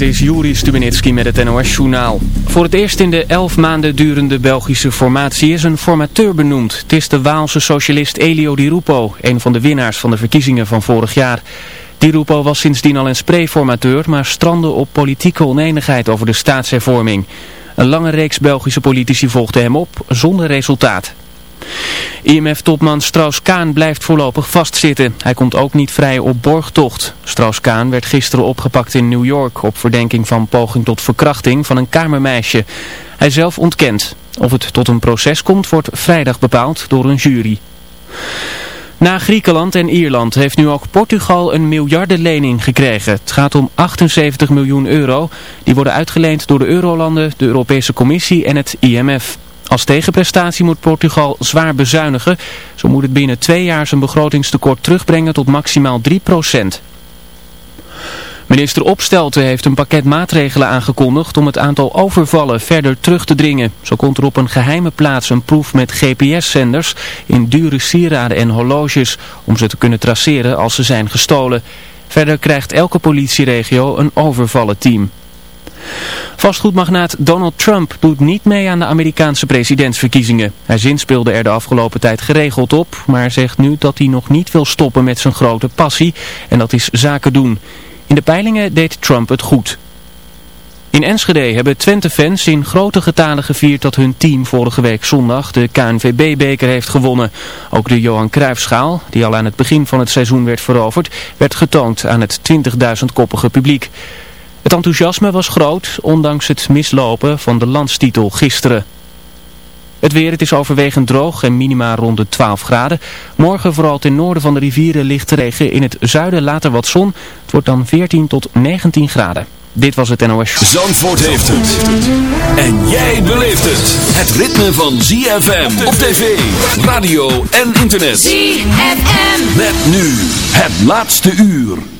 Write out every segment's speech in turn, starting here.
Dit is Juri Stubenitski met het NOS-journaal. Voor het eerst in de elf maanden durende Belgische formatie is een formateur benoemd. Het is de Waalse socialist Elio Di Rupo, een van de winnaars van de verkiezingen van vorig jaar. Di Rupo was sindsdien al een spreeformateur, maar strandde op politieke oneenigheid over de staatshervorming. Een lange reeks Belgische politici volgde hem op, zonder resultaat. IMF-topman Strauss-Kaan blijft voorlopig vastzitten. Hij komt ook niet vrij op borgtocht. Strauss-Kaan werd gisteren opgepakt in New York op verdenking van poging tot verkrachting van een kamermeisje. Hij zelf ontkent. Of het tot een proces komt wordt vrijdag bepaald door een jury. Na Griekenland en Ierland heeft nu ook Portugal een miljardenlening gekregen. Het gaat om 78 miljoen euro. Die worden uitgeleend door de Eurolanden, de Europese Commissie en het IMF. Als tegenprestatie moet Portugal zwaar bezuinigen. Zo moet het binnen twee jaar zijn begrotingstekort terugbrengen tot maximaal 3% Minister Opstelten heeft een pakket maatregelen aangekondigd om het aantal overvallen verder terug te dringen. Zo komt er op een geheime plaats een proef met GPS-zenders in dure sieraden en horloges om ze te kunnen traceren als ze zijn gestolen. Verder krijgt elke politieregio een overvallenteam. Vastgoedmagnaat Donald Trump doet niet mee aan de Amerikaanse presidentsverkiezingen. Hij zinspeelde er de afgelopen tijd geregeld op, maar zegt nu dat hij nog niet wil stoppen met zijn grote passie en dat is zaken doen. In de peilingen deed Trump het goed. In Enschede hebben Twente-fans in grote getalen gevierd dat hun team vorige week zondag de KNVB-beker heeft gewonnen. Ook de Johan Cruijffschaal, die al aan het begin van het seizoen werd veroverd, werd getoond aan het 20.000-koppige publiek. Het enthousiasme was groot, ondanks het mislopen van de landstitel gisteren. Het weer, het is overwegend droog en minima rond de 12 graden. Morgen vooral ten noorden van de rivieren ligt regen. In het zuiden later wat zon. Het wordt dan 14 tot 19 graden. Dit was het NOS. Zandvoort heeft het. En jij beleeft het. Het ritme van ZFM op tv, radio en internet. ZFM. Met nu het laatste uur.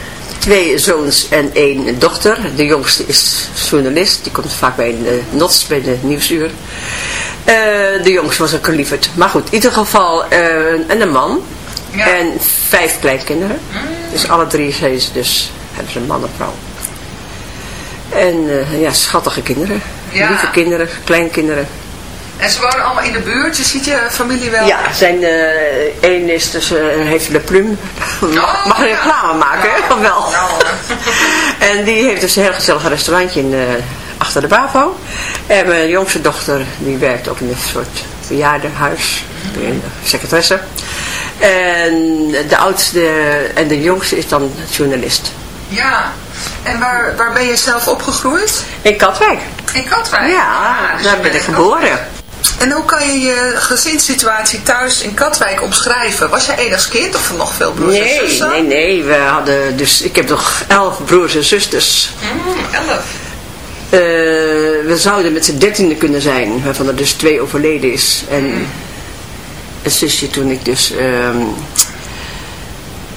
twee zoons en één dochter. De jongste is journalist, die komt vaak bij de NOTS, bij de Nieuwsuur. Eh, de jongste was een lieverd. Maar goed, in ieder geval uh, en een man. Ja. En vijf kleinkinderen. Dus alle drie zijn ze dus, hebben ze een man en vrouw. En eh, ja, schattige kinderen. Ja. Lieve kinderen, kleinkinderen. En ze wonen allemaal in de buurt, je ziet je familie wel? Ja, zijn eh één is dus, eh, heeft Le Plume. Mag, mag een ja. reclame maken, hè? Of wel? nou. En die heeft dus een heel gezellig restaurantje in, eh, achter de BAVO. En mijn jongste dochter, die werkt ook in een soort bejaardenhuis. een Secretaresse. En de oudste en de jongste is dan journalist. ja. En waar, waar ben je zelf opgegroeid? In Katwijk. In Katwijk? Ja, dus daar ben ik geboren. Katwijk. En hoe kan je je gezinssituatie thuis in Katwijk omschrijven? Was je enigst kind of nog veel broers en zussen? nee, nee. We hadden dus, ik heb nog elf broers en zusters. Mm, elf. Eh, we zouden met z'n dertiende kunnen zijn, waarvan er dus twee overleden is. En een zusje toen ik dus, ehm,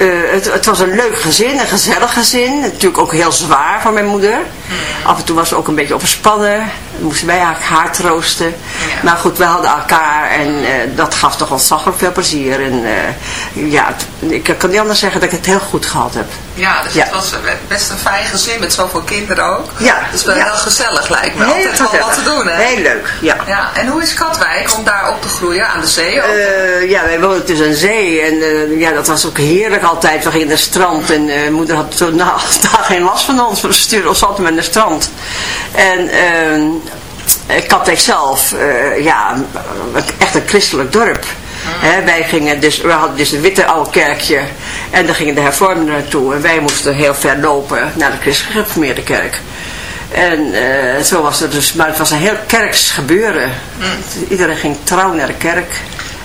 Eh, het, het was een leuk gezin, een gezellig gezin. Natuurlijk ook heel zwaar voor mijn moeder. Af en toe was ze ook een beetje overspannen. Moesten wij haar, haar troosten. Ja. Maar goed, we hadden elkaar en eh, dat gaf toch ontzaglijk veel plezier. En eh, ja, het- ik kan niet anders zeggen dat ik het heel goed gehad heb. Ja, dus Ja. het was eh, best een fijn gezin met zoveel kinderen ook. Ja, is wel ja. heel gezellig lijkt me. Altijd wel wat te doen, hè? Heel leuk, ja. Ja, en hoe is Katwijk om daar op te groeien aan de zee? ook? Eh, ja, wij woonden tussen een zee en ja, dat was ook heerlijk altijd. We gingen naar het strand en moeder had toen nou, daar geen last van ons. We stuurden ons altijd met naar het strand. En ehm eh, Katwijk zelf, eh, ja, echt een christelijk dorp. Hè, wij gingen dus, we hadden dus een witte oude kerkje en daar gingen de hervormden naartoe. En wij moesten heel ver lopen naar de christelijk gereformeerde kerk. En eh, zo was het dus, maar het was een heel kerks gebeuren. Iedereen ging trouw naar de kerk.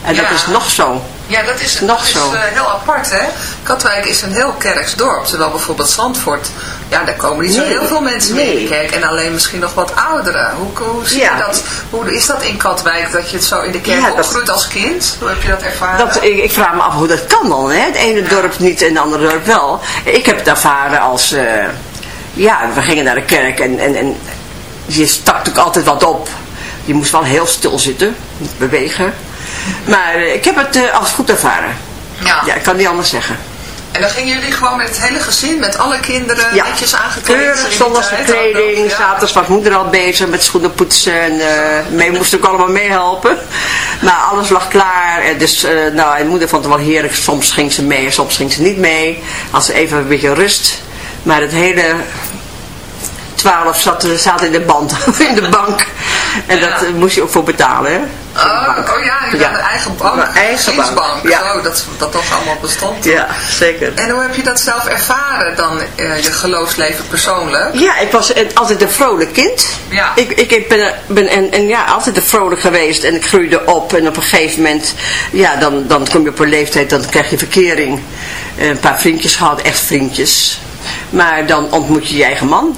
En dat is nog zo. Ja, dat is, Nog dat is zo. eh, heel apart, hè? Katwijk is een heel kerks dorp, terwijl bijvoorbeeld Zandvoort, ja, daar komen niet zo heel veel mensen meer in de kerk en alleen misschien nog wat ouderen. Hoe, hoe, zie Ja. je dat, hoe is dat in Katwijk, dat je het zo in de kerk Ja, opgroeit als kind? Hoe heb je dat ervaren? Dat, ik, ik vraag me af hoe dat kan dan. Hè? Het ene dorp niet en het andere dorp wel. Ik heb het ervaren als... eh, ja, we gingen naar de kerk en, en, en je stak natuurlijk altijd wat op. Je moest wel heel stil zitten, niet bewegen. Maar eh, ik heb het eh, als goed ervaren. ja. Ja, ik kan niet anders zeggen. En dan gingen jullie gewoon met het hele gezin, met alle kinderen, Ja. netjes aangekleed? Keurig, zondagse kleding. Zaterdags was moeder al bezig met schoenen poetsen. En eh mee moest ook allemaal meehelpen. Maar alles lag klaar. En dus, eh, nou, en moeder vond het wel heerlijk. Soms ging ze mee en soms ging ze niet mee. Als ze even een beetje rust. Maar het hele twaalf zat, zaten in de band, in de bank. En dat Ja. eh, moest je ook voor betalen, hè? Voor de Oh, oh ja, je Ja. had een eigen bank, Mijn eigen bank, ja. Zo, dat, dat toch allemaal bestond. Ja, zeker. En hoe heb je dat zelf ervaren dan, eh, je geloofsleven persoonlijk? Ja, ik was een- altijd een vrolijk kind. Ja. Ik, ik ben, ben en, en ja, altijd een vrolijk geweest en ik groeide op. En op een gegeven moment, ja, dan, dan kom je op een leeftijd, dan krijg je verkering. Eh, Een paar vriendjes gehad, echt vriendjes. Maar dan ontmoet je je eigen man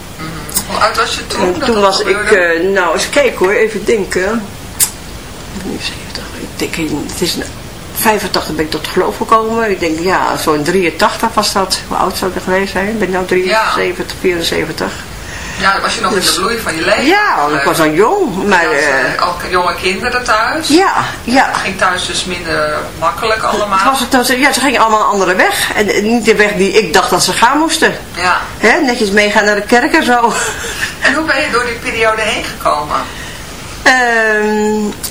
Hoe oud was je toen? En dat toen dat was ik, eh, nou eens kijken hoor, even denken. Nu 70, ik denk, het is in 85 ben ik tot geloof gekomen. Ik denk, ja, zo'n 83 was dat. Hoe oud zou ik er geweest zijn? Ik ben nu 73, 74. Ja, dan was je nog in de bloei van je leven. Ja, want ik was dan jong. Maar, had, eh, eh, ook jonge kinderen thuis. ja, ja. Het ging thuis dus minder makkelijk allemaal. Het was het, ja, ze gingen allemaal een andere weg. En eh, niet de weg die ik dacht dat ze gaan moesten. Ja. Hè, netjes meegaan naar de kerk en zo. En hoe ben je door die periode heen gekomen? Ehm,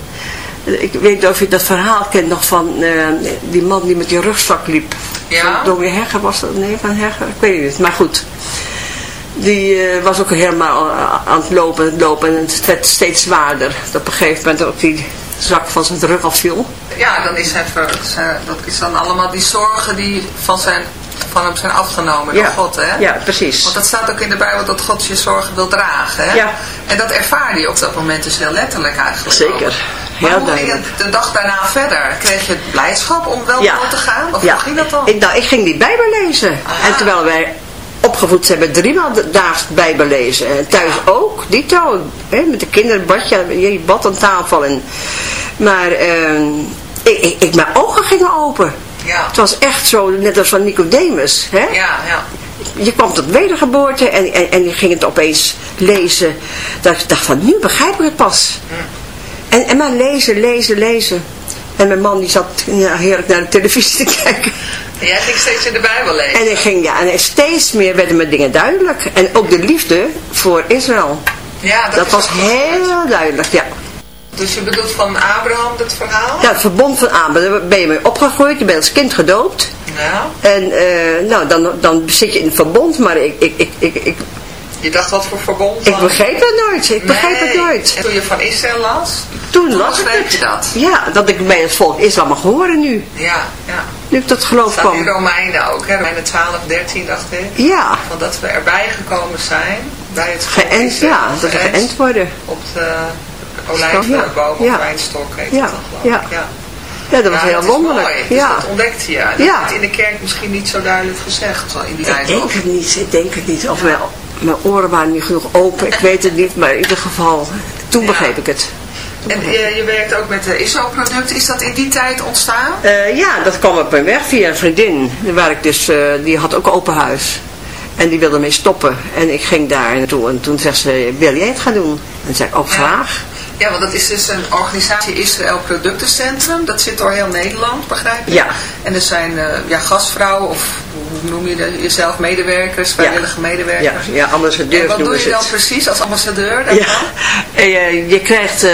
Ik weet niet of je dat verhaal kent nog van eh, die man die met die rugzak liep. Ja. Dominee Hegger was dat? Nee, van Hegger? Ik weet het niet. Maar goed. Die eh, was ook helemaal eh, aan het lopen, het lopen en het werd steeds zwaarder. Dat op een gegeven moment ook die zak van zijn rug afviel. Ja, dan is hij ver, zijn- dat is dan allemaal die zorgen die van, zijn, van hem zijn afgenomen door God, hè? Ja, precies. Want dat staat ook in de Bijbel dat God je zorgen wil dragen, hè? Ja. En dat ervaarde je op dat moment dus heel letterlijk eigenlijk. Zeker. ook. Heel Maar hoe ging duidelijk. het de dag daarna verder? Kreeg je blijdschap om wel door te gaan? Of ja. hoe ging dat dan? Ik, nou, ik ging die Bijbel lezen. Ah. En terwijl wij opgevoed zijn met driemaal daags Bijbel lezen. En thuis ook, dito. Hè, met de kinderen bad je, je bad aan tafel. En, maar ehm, ik, ik, ik- mijn ogen gingen open. Ja. Het was echt zo, net als van Nicodemus. Hè? Ja, ja. Je kwam tot wedergeboorte en, en, en je ging het opeens lezen. Dat ik dacht van, nu begrijp ik het pas. En, en maar lezen, lezen, lezen. En mijn man die zat ja, heerlijk naar de televisie te kijken. En jij ging steeds in de Bijbel lezen. En ik ging, ja, en steeds meer werden me dingen duidelijk. En ook de liefde voor Israël. ja, Dat is was heel duidelijk, ja. Dus je bedoelt van Abraham het verhaal? Ja, het verbond van Abraham, daar ben je mee opgegroeid, je bent als kind gedoopt. Ja. En eh, nou, dan, dan zit je in het verbond, maar ik, ik, ik, ik, ik, Je dacht wat voor verbond ik begreep het nooit. Ik begreep het nooit. En toen je van Israël las? Toen las ik het. je dat? Ja, dat ik bij het volk Israël mag horen nu. Ja, ja. Nu ik tot geloof staat in kwam. Romeinen ook, hè? Romeinen 12, 13 dacht ik. Ja, Van dat we erbij gekomen zijn, bij het volk geënt, Israël, ja, dat we geënt worden. Op de olijfboom Ja, of ja. wijnstok heet Ja, geloof ik. ja. Ja, dat was Ja, heel wonderlijk. mooi. Dus ja. dat ontdekte je. Dat Ja. in de kerk misschien niet zo duidelijk gezegd in die Ik denk het niet, ik denk het niet. Of mijn, mijn oren waren niet genoeg open, ik weet het niet. Maar in ieder geval, toen Ja. begreep ik het. En je, je werkt ook met de ISO-producten. Is dat in die tijd ontstaan? Eh, ja, dat kwam op mijn weg via een vriendin. Waar ik dus, eh, die had ook open huis. En die wilde mee stoppen. En ik ging daar naartoe. En toen zei ze, wil jij het gaan doen? En toen zei ik, ook Ja. graag. Ja, want dat is dus een organisatie Israël Productencentrum. Dat zit door heel Nederland, begrijp je? Ja. En er zijn eh, ja, gastvrouwen of hoe noem je dat, jezelf, medewerkers, vrijwillige Ja, medewerkers. ja En ambassadeurs wat doe je dan het. precies als ambassadeur daarvan? Ja, en je, je krijgt, eh,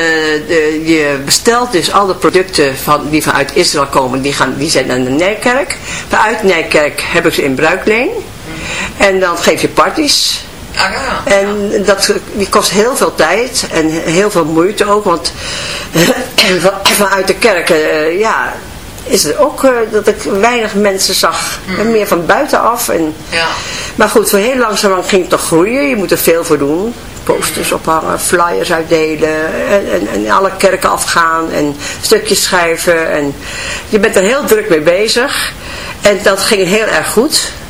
de, je bestelt dus alle producten van, die vanuit Israël komen, die, gaan, die zijn naar de Nijkerk. Vanuit Nijkerk heb ik ze in bruikleen. En dan geef je parties. En dat die kost heel veel tijd en heel veel moeite ook, want van- vanuit de kerk, eh, ja, is het ook eh, dat ik weinig mensen zag. En meer van buitenaf. En, Ja. Maar goed, voor heel langzaam ging het toch groeien. Je moet er veel voor doen. Posters ophangen, flyers uitdelen en, en, en alle kerken afgaan en stukjes schrijven. En je bent er heel druk mee bezig. En dat ging heel erg goed.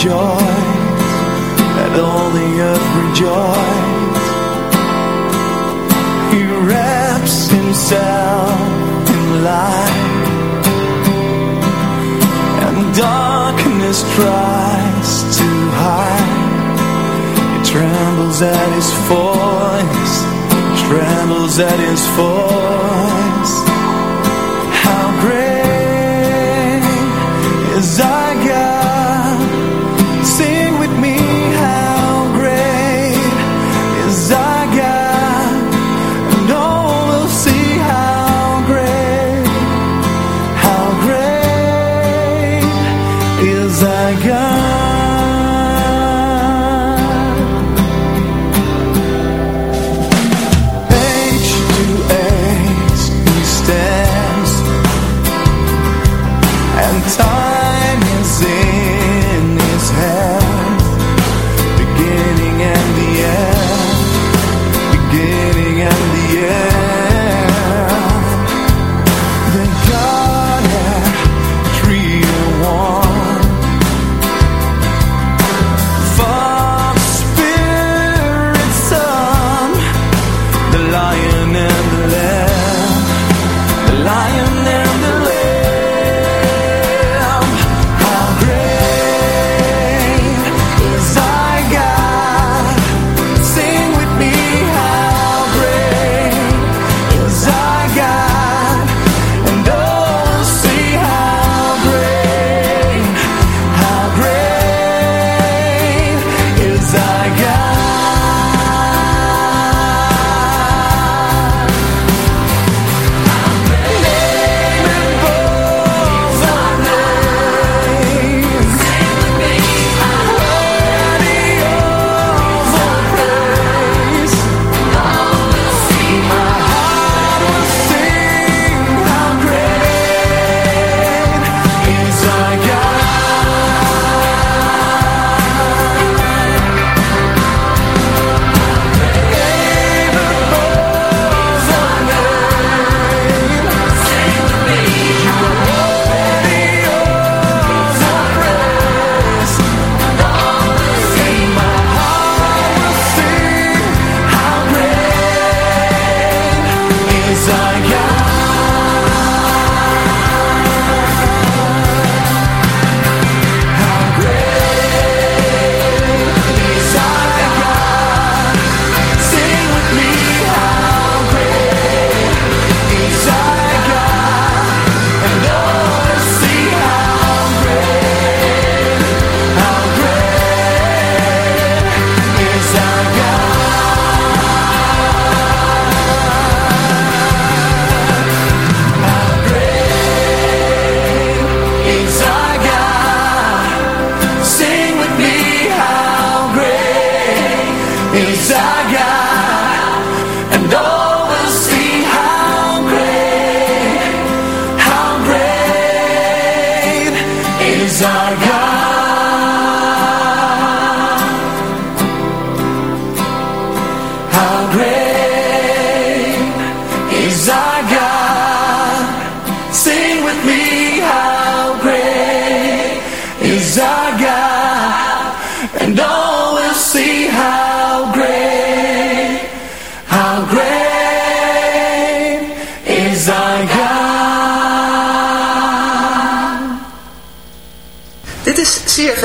Rejoice. Let all the earth rejoice. He wraps himself in light, and darkness tries to hide. He trembles at his voice, trembles at his voice. How great is our God?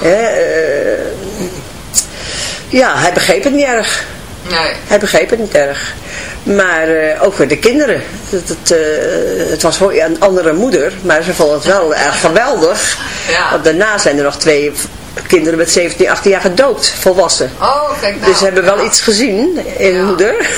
Hè, eh, ja, hij begreep het niet erg. Nee. Hij begreep het niet erg. Maar eh, ook voor de kinderen. Het, het, eh, het was wel een andere moeder, maar ze vonden het wel erg geweldig. Ja. Want daarna zijn er nog twee kinderen met 17, 18 jaar gedoopt, volwassen. Oh, kijk nou. Dus ze hebben wel iets gezien in Ja. moeder.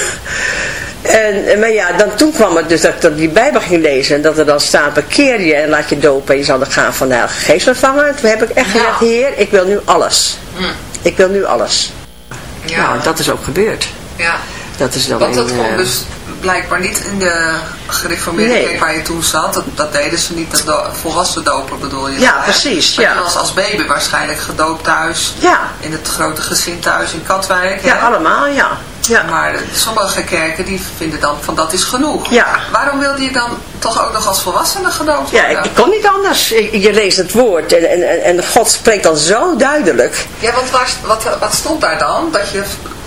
En, maar ja, dan, toen kwam het dus dat ik die Bijbel ging lezen. En dat er dan staat, bekeer je en laat je dopen. En je zal dan gaan van de Heilige Geest ontvangen. Toen heb ik echt Ja. gezegd, Heer, ik wil nu alles. Hm. Ik wil nu alles. Ja. Nou, dat is ook gebeurd. ja. Dat is dan Want dat kon eh, dus blijkbaar niet in de gereformeerde Nee. kerk waar je toen zat. Dat, dat deden ze niet, dat do- volwassen dopen bedoel je? Ja, dan, precies, Maar ja. je was als baby waarschijnlijk gedoopt thuis. Ja. In het grote gezin thuis in Katwijk. Ja, hè? allemaal, ja. Ja. Maar sommige kerken die vinden dan van dat is genoeg. Ja. Waarom wilde je dan toch ook nog als volwassene gedoopt Ja, worden? ik, ik kon niet anders. Je leest het woord en, en, en- God spreekt dan zo duidelijk. Ja, want waar, wat, wat stond daar dan? Dat je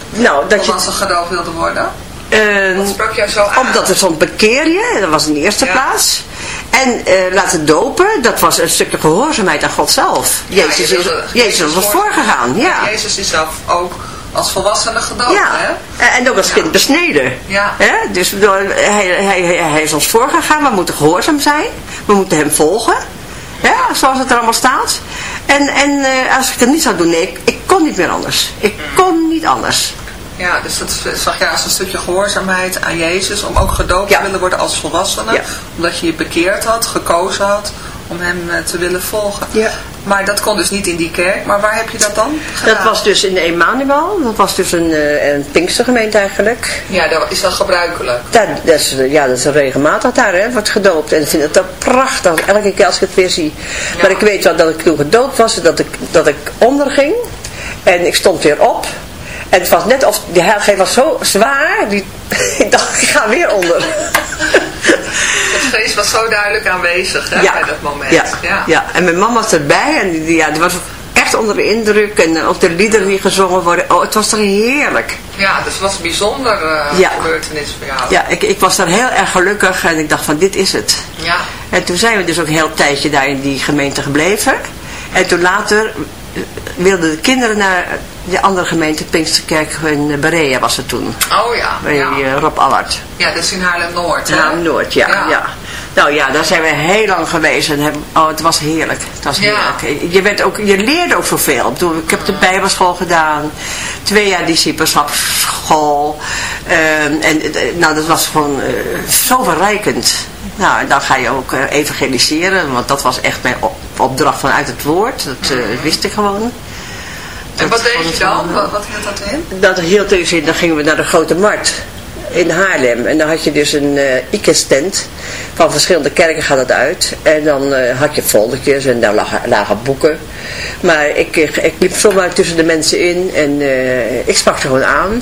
Nou, dat je... volwassen gedoopt wilde worden? eh, Wat sprak jou zo aan? omdat er stond bekeer je, dat was in de eerste Ja. plaats. En eh, laten dopen, dat was een stukje gehoorzaamheid aan God zelf. Ja, Jezus, je wilde- Jezus was voorgegaan, ja. Jezus is zelf ook als volwassene gedoopt, Ja, hè? en en ook als kind besneden. Ja. Hè? Dus bedoel, hij, hij, hij, is ons voorgegaan, we moeten gehoorzaam zijn. We moeten hem volgen. Ja, zoals het er allemaal staat. En, en eh, als ik dat niet zou doen, nee, ik, ik kon niet meer anders. Ik kon niet anders. Ja, dus dat zag je als een stukje gehoorzaamheid aan Jezus, om ook gedoopt te willen worden als volwassene. Omdat je je bekeerd had, gekozen had om hem eh, te willen volgen. Ja. Maar dat kon dus niet in die kerk. Maar waar heb je dat dan gedaan? Dat was dus in de Emanuel. Dat was dus een, eh, een Pinkstergemeente eigenlijk. Ja, dat is dat gebruikelijk. Daar, dat is, ja, dat is regelmatig daar, hè, wordt gedoopt. En ik vind het dan prachtig, elke keer als ik het weer zie. Maar ik weet wel dat ik toen gedoopt was, dat ik, dat ik onderging. En ik stond weer op. En het was net of, die heilige was zo zwaar, die, ik dacht, ik ga weer onder. Het vrees was zo duidelijk aanwezig hè, bij dat moment. Ja, ja. en mijn mama was erbij en die, ja, die was echt onder de indruk. En eh, ook de liederen die gezongen worden. Oh, het was toch heerlijk. Ja, dus het was een bijzonder eh, Ja. gebeurtenis voor jou. Ja, ik, ik was daar heel erg gelukkig en ik dacht van dit is het. Ja. En toen zijn we dus ook een heel tijdje daar in die gemeente gebleven. En toen later eh, wilden de kinderen naar de andere gemeente, Pinksterkerk in Berea was het toen. Oh ja. Bij ja. eh, Rob Allard. Ja, dat is in Haarlem-Noord. hè? Ja, Noord, ja, ja. Nou ja, daar zijn we heel lang geweest en hebben, oh, het was heerlijk. Het was Ja. heerlijk. Je, werd ook, je leerde ook zoveel. Ik, bedoel, ik heb de bijbelschool gedaan, twee jaar discipelschapsschool. ehm, en eh, nou, dat was gewoon eh, zo verrijkend. Nou, en dan ga je ook evangeliseren, want dat was echt mijn op- opdracht vanuit het woord. Dat wist ik gewoon. En wat Dat deed je dan? Wat, hield dat in? dat hield dus in, dan gingen we naar de Grote Markt in Haarlem. En dan had je dus een eh IKES-tent. Van verschillende kerken gaat het uit. En dan eh, had je foldertjes en daar lagen, lagen boeken. Maar ik, ik, ik liep zomaar tussen de mensen in en eh, ik sprak ze gewoon aan.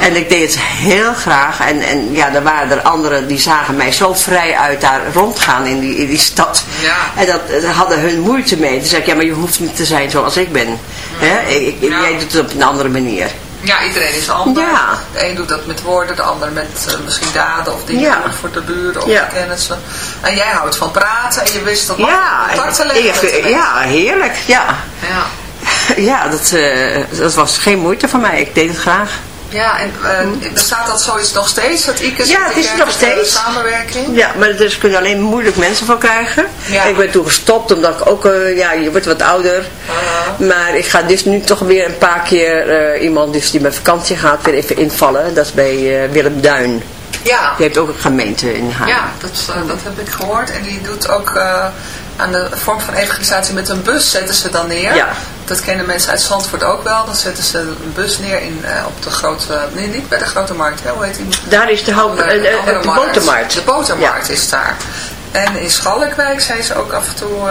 En ik deed het heel graag. En, en ja, er waren er anderen die zagen mij zo vrij uit daar rondgaan in die, in die stad. Ja. En dat hadden hun moeite mee. Toen zei ik, ja, maar je hoeft niet te zijn zoals ik ben. Hè? Ik, ik- Ja. Jij doet het op een andere manier. Ja, iedereen is anders. Ja. De een doet dat met woorden, de ander met eh, misschien daden of dingen Ja. voor de buren of Ja. de kennissen. En jij houdt van praten en je wist dat Ja, contact te leggen. ja, heerlijk. Ja, Ja. ja dat, eh, dat was geen moeite voor mij. Ik deed het graag. Ja, en eh, bestaat dat zoiets nog steeds, dat ICES Ja, het is nog de steeds. samenwerking? Ja, maar er kunnen alleen moeilijk mensen voor krijgen. Ja. Ik ben toen gestopt omdat ik ook, eh, ja, je wordt wat ouder. Maar ik ga dus nu toch weer een paar keer eh, iemand dus die met vakantie gaat weer even invallen. Dat is bij eh, Willem Duin. Ja. Die heeft ook een gemeente in Haarlem. Ja, dat, eh, dat heb ik gehoord. En die doet ook eh, aan de vorm van evangelisatie met een bus zetten ze dan neer. Ja. Dat kennen mensen uit Zandvoort ook wel. Dan zetten ze een bus neer in, eh, op de grote, nee niet bij de grote markt, hè? hoe heet die? Daar is de, hout, Andere- eh, eh, de markt. botermarkt. De botermarkt is daar. En in Schalkwijk zijn ze ook af en toe...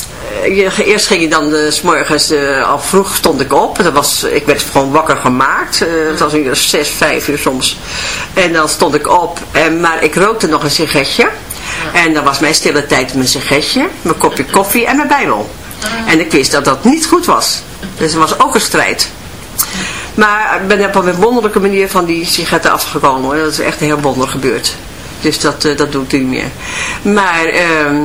eerst ging je dan eh, s morgens eh, al vroeg stond ik op. Dat was, ik werd gewoon wakker gemaakt. Eh, het was een uur zes, vijf uur soms. En dan stond ik op. En, maar ik rookte nog een sigaretje. En dan was mijn stille tijd met mijn sigaretje, mijn kopje koffie en mijn bijbel. En ik wist dat dat niet goed was. Dus er was ook een strijd. Maar ik ben op een wonderlijke manier van die sigaretten afgekomen. Dat is echt heel wonderlijk gebeurd. Dus dat, eh, dat doe ik niet meer. Maar, ehm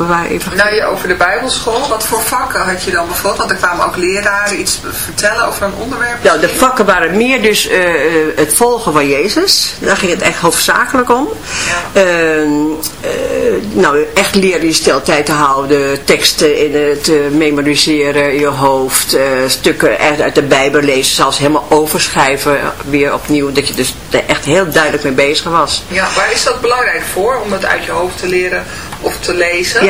we waren even... Nou, je over de Bijbelschool. Wat voor vakken had je dan bijvoorbeeld? Want er kwamen ook leraren iets vertellen over een onderwerp. Nou, de vakken waren meer dus eh, eh, het volgen van Jezus. Daar ging het echt hoofdzakelijk om. Ehm, eh, nou, echt leren je stiltijd te houden, teksten in het te memoriseren in je hoofd, stukken echt uit de Bijbel lezen, zelfs helemaal overschrijven weer opnieuw. Dat je dus er echt heel duidelijk mee bezig was. Ja, waar is dat belangrijk voor? Om het uit je hoofd te leren of te lezen? Ja,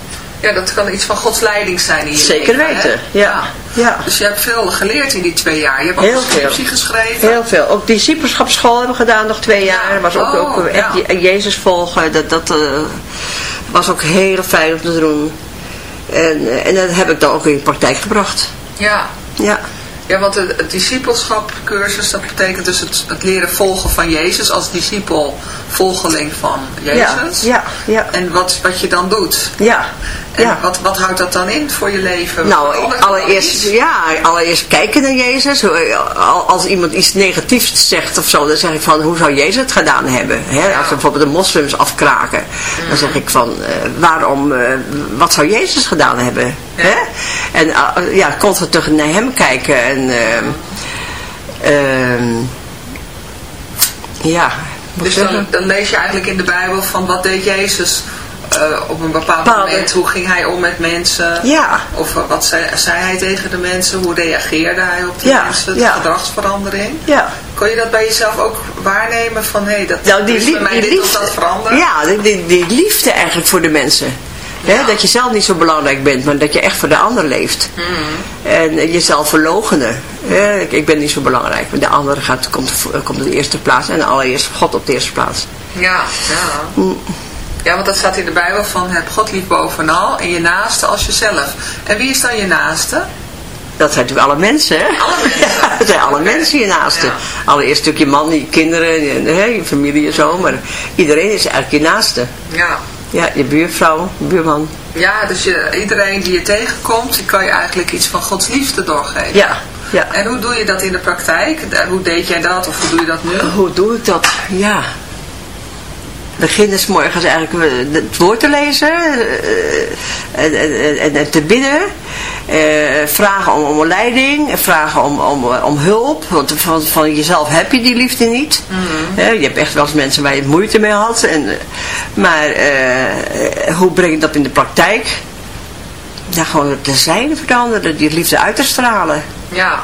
Ja, dat kan iets van Gods leiding zijn in je Zeker leven, hè? weten, ja. ja. Dus je hebt veel geleerd in die twee jaar. Je hebt ook Heel veel. geschreven. Heel veel. Ook discipelschapsschool hebben we gedaan nog twee jaar. Dat was ook, Oh, ook echt ja. Je- Jezus volgen. Dat, dat eh, was ook heel fijn om te doen. En, eh, en dat heb ik dan ook in de praktijk gebracht. Ja. Ja. Ja, want het, het discipelschapcursus, dat betekent dus het, het leren volgen van Jezus als discipel, volgeling van Ja, Jezus. ja, ja. En wat, wat je dan doet. Ja, En ja. wat, wat houdt dat dan in voor je leven? Nou, allereerst, ja, allereerst kijken naar Jezus. Al- Als iemand iets negatiefs zegt of zo, dan zeg ik van, hoe zou Jezus het gedaan hebben? Hè? Als we bijvoorbeeld de moslims afkraken, dan zeg ik van, eh, waarom, eh, wat zou Jezus gedaan hebben? Hè? En eh, ja, constant terug naar hem kijken en, ehm, ehm, ja, Dus dan lees je eigenlijk in de Bijbel van wat deed Jezus eh, op een bepaald Bepaalde- moment. Hoe ging hij om met mensen? Ja. Of wat zei, zei hij tegen de mensen? Hoe reageerde hij op die Ja, mensen? De ja. gedragsverandering? Ja. Kon je dat bij jezelf ook waarnemen van hé, dat Nou, die, bij mij die dit liefde, of dat veranderd? ja, die, die, die liefde eigenlijk voor de mensen. Hè. Dat je zelf niet zo belangrijk bent, maar dat je echt voor de ander leeft. En eh, jezelf verlogenen. Hè, ik, ik ben niet zo belangrijk, maar de andere gaat, komt, komt op de eerste plaats. En allereerst God op de eerste plaats. Ja, ja. Ja, want dat staat in de Bijbel van heb God lief bovenal en je naaste als jezelf. En wie is dan je naaste? Dat zijn natuurlijk alle mensen, hè? Alle mensen. Ja, dat zijn alle mensen je naaste. Ja. Allereerst natuurlijk je man, je kinderen, je, hè, je familie en zo. Maar iedereen is eigenlijk je naaste. Ja. Ja, je buurvrouw, buurman. Ja, dus je, iedereen die je tegenkomt, die kan je eigenlijk iets van Gods liefde doorgeven. Ja, ja. En hoe doe je dat in de praktijk? Hoe deed jij dat of hoe doe je dat nu? Hoe doe ik dat? Ja. Beginnen s morgens eigenlijk eh, het woord te lezen eh, en, en, en, en te bidden. Eh, vragen om, om leiding, vragen om, om, om hulp, want van, van jezelf heb je die liefde niet. Hè, je hebt echt wel eens mensen waar je moeite mee had. En, eh, maar eh, hoe breng je dat in de praktijk? Ja, gewoon te zijn veranderen, die liefde uit te stralen. Ja.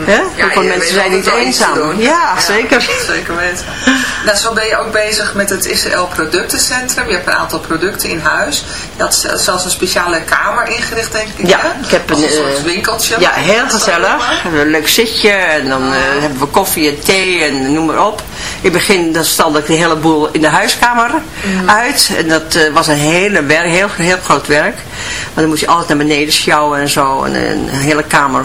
Hè? Ja, Hoeveel mensen zijn niet eenzaam. Ja, zeker. Zeker weten. Nou, zo ben je ook bezig met het Israël Productencentrum. Je hebt een aantal producten in huis. Je had zelfs een speciale kamer ingericht, denk ik. Ja, hè? ik heb een, een soort eh, winkeltje. Ja, heel gezellig. Een leuk zitje en dan eh, hebben we koffie en thee en noem maar op. In het begin dan ik de hele boel in de huiskamer uit. En dat eh, was een hele werk, heel, heel groot werk. Maar dan moest je altijd naar beneden sjouwen en zo. En een hele kamer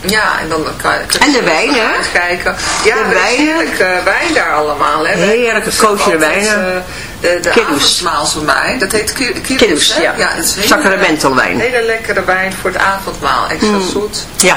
Ja, en dan kan je... En de wijn, hè? Kijken. Ja, De de wijn. heerlijke wijn daar allemaal, hè? Heerlijke kosher wijnen. eh, de de Kiddoes. avondmaalswijn. Dat heet ki- kiddoes, ja. Sacramentelwijn. Hele lekkere wijn voor het avondmaal. Extra Mm. zoet. Ja,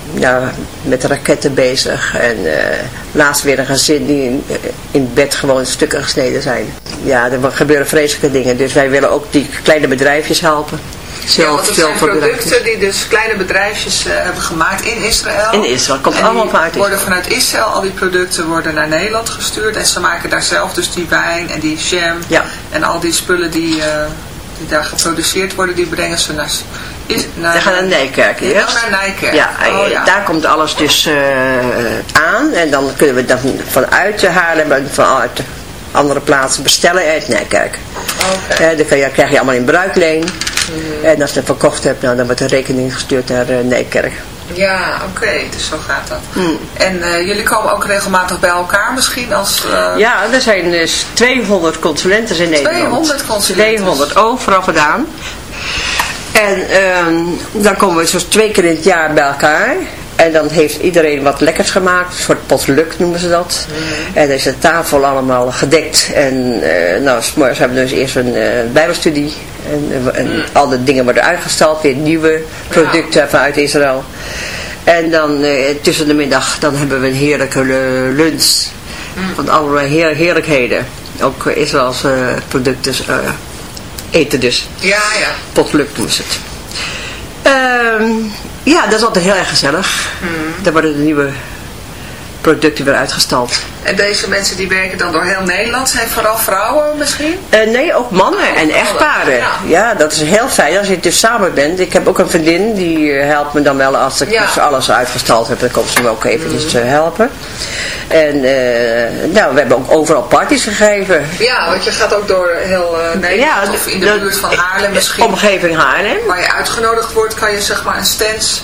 ja, met raketten bezig. En eh, laatst weer een gezin die in, in bed gewoon in stukken gesneden zijn. Ja, er gebeuren vreselijke dingen. Dus wij willen ook die kleine bedrijfjes helpen. Ja, want het zijn producten die dus kleine bedrijfjes eh, hebben gemaakt in Israël. In Israël, komt en allemaal die vanuit worden vanuit Israël, al die producten worden naar Nederland gestuurd. En ze maken daar zelf dus die wijn en die jam. Ja. En al die spullen die, eh, die daar geproduceerd worden, die brengen ze naar... Is, naar gaan naar Nijkerk eerst. naar Nijkerk. Ja, Oh, en ja. daar komt alles dus eh, aan. En dan kunnen we dat vanuit Haarlem en vanuit andere plaatsen bestellen uit Nijkerk. Oké. Eh, dan je, krijg je allemaal in bruikleen. Mhm. En als je het verkocht hebt, nou, dan wordt de rekening gestuurd naar eh, Nijkerk. Ja, oké. Dus zo gaat dat. Hmm. En eh, jullie komen ook regelmatig bij elkaar misschien als... eh, Ja, er zijn dus 200 consulenten in Nederland. 200 consulenten. 200, overal gedaan. En ehm, dan komen we zo'n twee keer in het jaar bij elkaar. En dan heeft iedereen wat lekkers gemaakt. Een soort potluck noemen ze dat. En dan is de tafel allemaal gedekt. En eh nou, 's morgens hebben we dus eerst een eh, bijbelstudie. En, eh, en al de dingen worden uitgestald. Weer nieuwe producten vanuit Israël. En dan tussen de middag dan hebben we een heerlijke lunch. Van allerlei heer, heerlijkheden. ook Israëlse producten eten dus. Ja, ja. Potluck doen ze het. Ehm, ja, dat is altijd heel erg gezellig. Daar worden de nieuwe producten weer uitgestald. En deze mensen die werken dan door heel Nederland, zijn vooral vrouwen misschien? Eh, nee, ook mannen en echtparen. Ja. Ja. dat is heel fijn als je dus samen bent. Ik heb ook een vriendin, die eh, helpt me dan wel als ik Ja. dus alles uitgestald heb. Dan komt ze me ook eventjes eh, helpen. En nou, we hebben ook overal parties gegeven. Ja, want je gaat ook door heel Nederland of in de, buurt van Haarlem misschien. Omgeving Haarlem. Waar je uitgenodigd wordt, kan je zeg maar een stand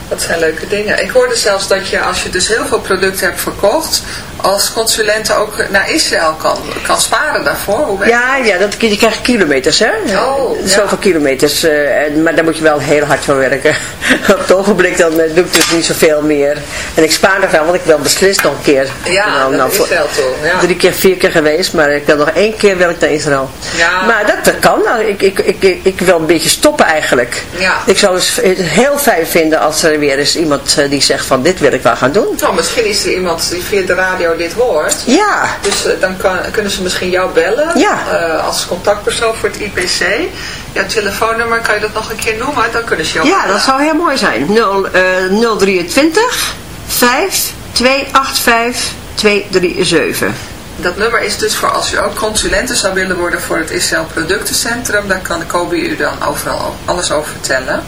Dat zijn leuke dingen. Ik hoorde zelfs dat je, als je dus heel veel producten hebt verkocht, als consulente ook naar Israël kan, kan sparen daarvoor. Hoe Ja, ja dat, je krijgt kilometers, hè? Oh, ja. Zoveel kilometers. eh, maar daar moet je wel heel hard voor werken. Op het ogenblik dan eh, doe ik dus niet zoveel meer. En ik spaar nog wel, want ik wil beslist nog een keer. Ja, Nou, nou, voor- Israël toe. Ja. Drie keer, vier keer geweest, maar ik wil nog één keer wil ik naar Israël. Ja. Maar dat, dat kan. Nou, ik, ik, ik, ik, ik wil een beetje stoppen eigenlijk. Ja. Ik zou het heel fijn vinden als er weer eens iemand eh, die zegt van dit wil ik wel gaan doen. Nou, misschien is er iemand die via de radio dit hoort. Ja, Dus eh, dan kan, kunnen ze misschien jou bellen Ja. eh, als contactpersoon voor het IPC. Jouw telefoonnummer, kan je dat nog een keer noemen? Dan kunnen ze jou ja bellen. dat zou heel mooi zijn. 0, eh 023 5 285 237. Dat nummer is dus voor als u ook consulente zou willen worden voor het Israël Productencentrum. Dan kan Kobe u dan overal alles over vertellen.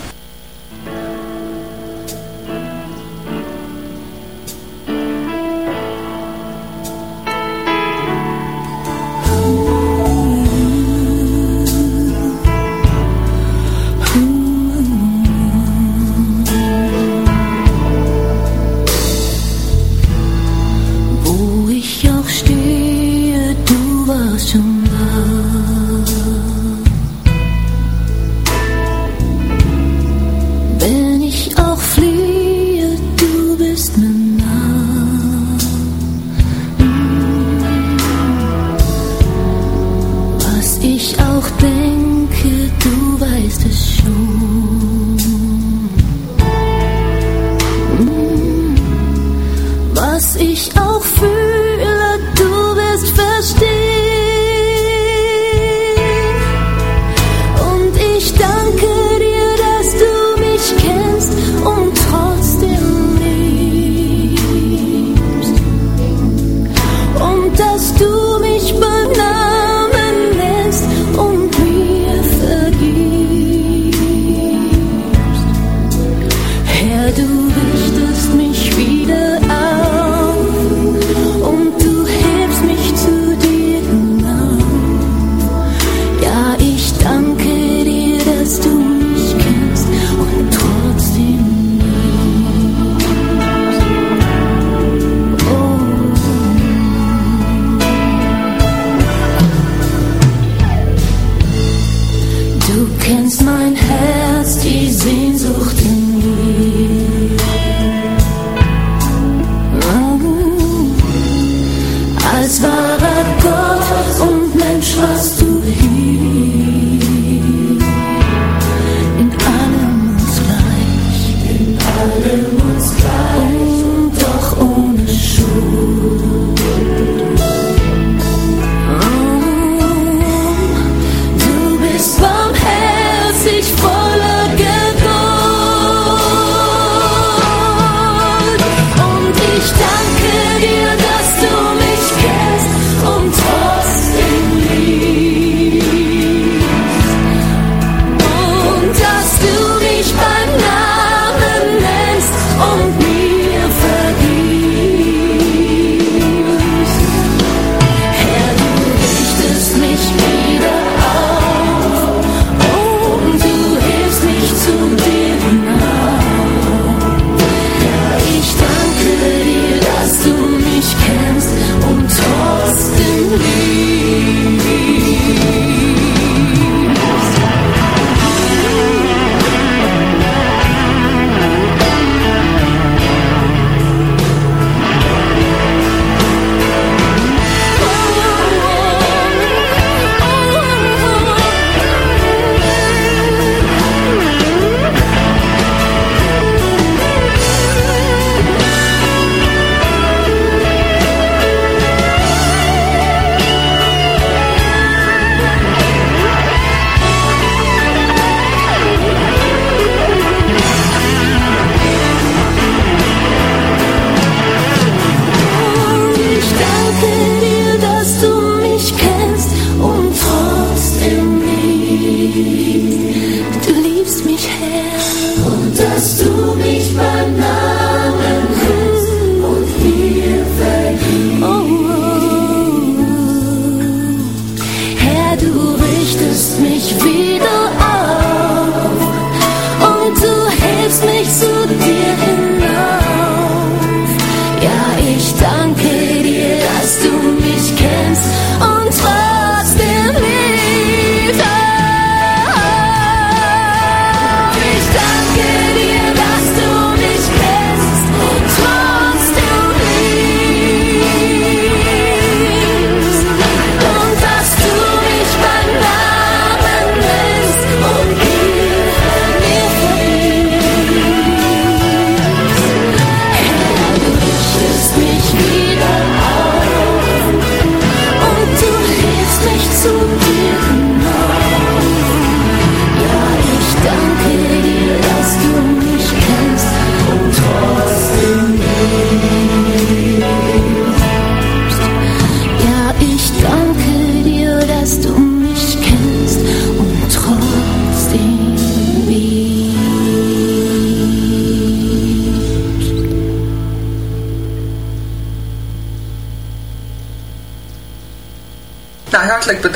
son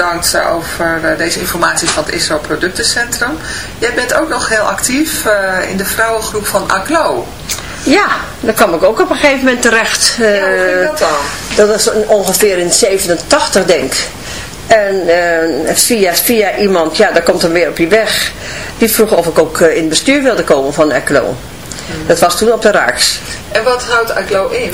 bedankt eh, over eh, deze informatie van het Israël Productencentrum. Jij bent ook nog heel actief eh, in de vrouwengroep van ACLO. Ja, daar kwam ik ook op een gegeven moment terecht. Ja, hoe ging dat dan? Dat was ongeveer in 87, denk ik. En via, via iemand, ja, daar komt dan weer op je weg. Die vroeg of ik ook in het bestuur wilde komen van ECLO. Dat was toen op de Raaks. En wat houdt ACLO in?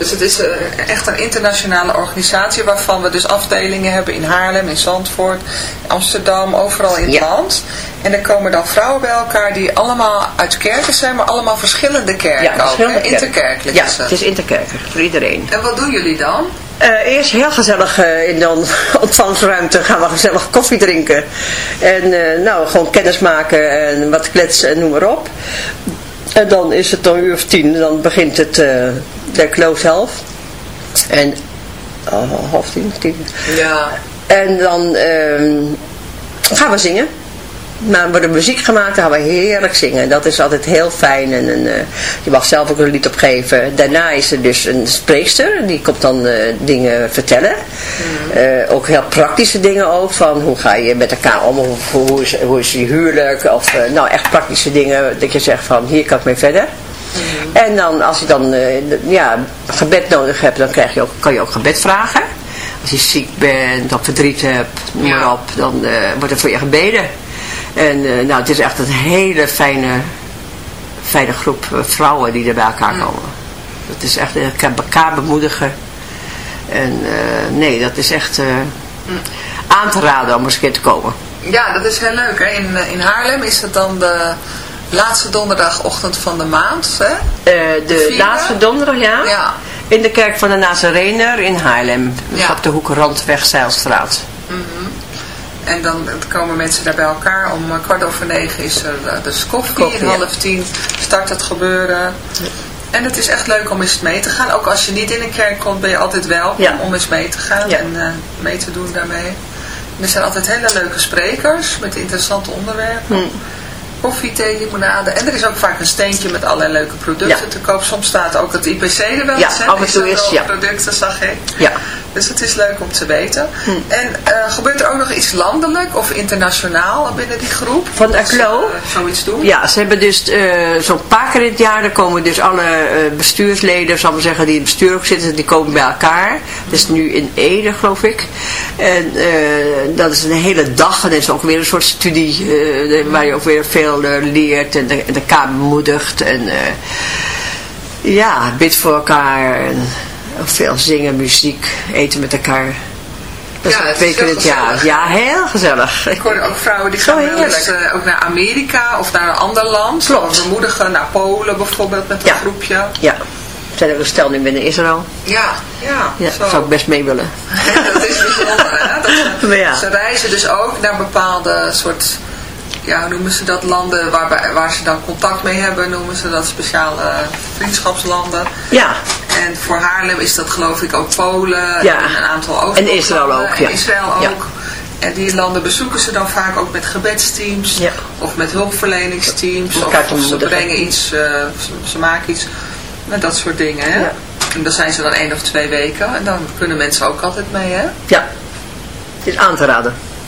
Dus het is eh, echt een internationale organisatie waarvan we dus afdelingen hebben in Haarlem, in Zandvoort, Amsterdam, overal in het Ja. land. En er komen dan vrouwen bij elkaar die allemaal uit kerken zijn, maar allemaal verschillende kerken ook. hè? verschillende kerken. Interkerkelijk Ja, is het. is interkerker voor iedereen. En wat doen jullie dan? Eh, eerst heel gezellig eh, in de ontvangstruimte gaan we gezellig koffie drinken. En eh, nou, gewoon kennis maken en wat kletsen en noem maar op. En dan is het dan een uur of tien, dan begint het de klo zelf. En oh, half tien, tien. Ja. En dan ehm, gaan we zingen. Maar wordt er muziek gemaakt, dan gaan we heerlijk zingen. Dat is altijd heel fijn. En, en, eh, je mag zelf ook een lied opgeven. Daarna is er dus een spreekster. Die komt dan eh, dingen vertellen. Eh, ook heel praktische dingen ook. Van hoe ga je met elkaar om? Hoe, hoe, is, hoe is je huwelijk? Of nou echt praktische dingen. Dat je zegt van hier kan ik mee verder. En dan als je dan eh, ja, gebed nodig hebt. Dan krijg je ook, kan je ook gebed vragen. Als je ziek bent of verdriet hebt. Noem maar Ja. op. Dan eh, wordt er voor je gebeden. En eh, nou, het is echt een hele fijne, fijne groep vrouwen die er bij elkaar komen. Het is echt elkaar bemoedigen. En nee, dat is echt eh, aan te raden om eens een keer te komen. Ja, dat is heel leuk. Hè? In, in Haarlem is het dan de laatste donderdagochtend van de maand. Hè? Eh, de laatste donderdag, ja. Ja. In de kerk van de Nazarener in Haarlem. Dus Ja. op de hoek Randweg Zeilstraat. En dan komen mensen daar bij elkaar. Om eh, kwart over negen is er eh, dus koffie. Half tien start het gebeuren. En het is echt leuk om eens mee te gaan. Ook als je niet in een kerk komt, ben je altijd welkom Ja. om eens mee te gaan Ja. en mee te doen daarmee. En er zijn altijd hele leuke sprekers met interessante onderwerpen. Hm. Koffie, thee, limonade. En er is ook vaak een steentje met allerlei leuke producten Ja. te koop. Soms staat ook het IPC er wel Ja, eens. hè? af en toe is, ja. producten, zag ik. Ja. Dus het is leuk om te weten. Hm. En eh, gebeurt er ook nog iets landelijk of internationaal binnen die groep? Van ACLO? eh, zoiets doen? Ja, ze hebben dus eh, zo'n paar keer in het jaar, dan komen dus alle bestuursleden, zal ik maar zeggen, die in het bestuur ook zitten, die komen bij elkaar. Dat is nu in Ede, geloof ik. En dat is een hele dag en dat is ook weer een soort studie waar je ook weer veel leert en de, en de kamer bemoedigt. En ja, bid voor elkaar en veel zingen, muziek, eten met elkaar. Dat Ja, twee keer het jaar. Ja, heel gezellig. Ik hoorde ook vrouwen die Zo gaan wel eens heerlijk. eh, ook naar Amerika of naar een ander land. Klopt. We bemoedigen naar Polen bijvoorbeeld met een Ja. groepje. Ja, zijn er een stel nu binnen Israël. Ja, ja. Ja, zo. zou ik best mee willen. dat is bijzonder, hè? Dat ze, ja. ze reizen dus ook naar bepaalde soort, ja, noemen ze dat, landen waarbij, waar ze dan contact mee hebben, noemen ze dat speciale vriendschapslanden. Ja, En voor Haarlem is dat geloof ik ook Polen Ja. en een aantal En Oostbloklanden. Israël ook, ja. En Israël ook. Ja. En die landen bezoeken ze dan vaak ook met gebedsteams Ja. of met hulpverleningsteams. Of, ze brengen iets, eh, ze, ze maken iets met dat soort dingen. Hè? Ja. En dan zijn ze dan één of twee weken en dan kunnen mensen ook altijd mee. Hè? Ja, het is aan te raden.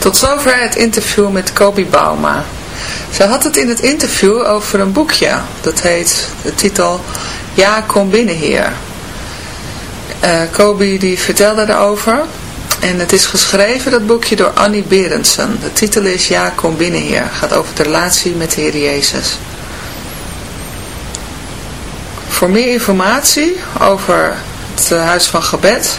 Tot zover het interview met Kobi Bauma. Ze had het in het interview over een boekje. Dat heet de titel Ja, kom binnen hier. Eh Kobi die vertelde erover. En het is geschreven, dat boekje, door Annie Berendsen. De titel is Ja, kom binnen hier. gaat over de relatie met de Heer Jezus. Voor meer informatie over het eh, Huis van Gebed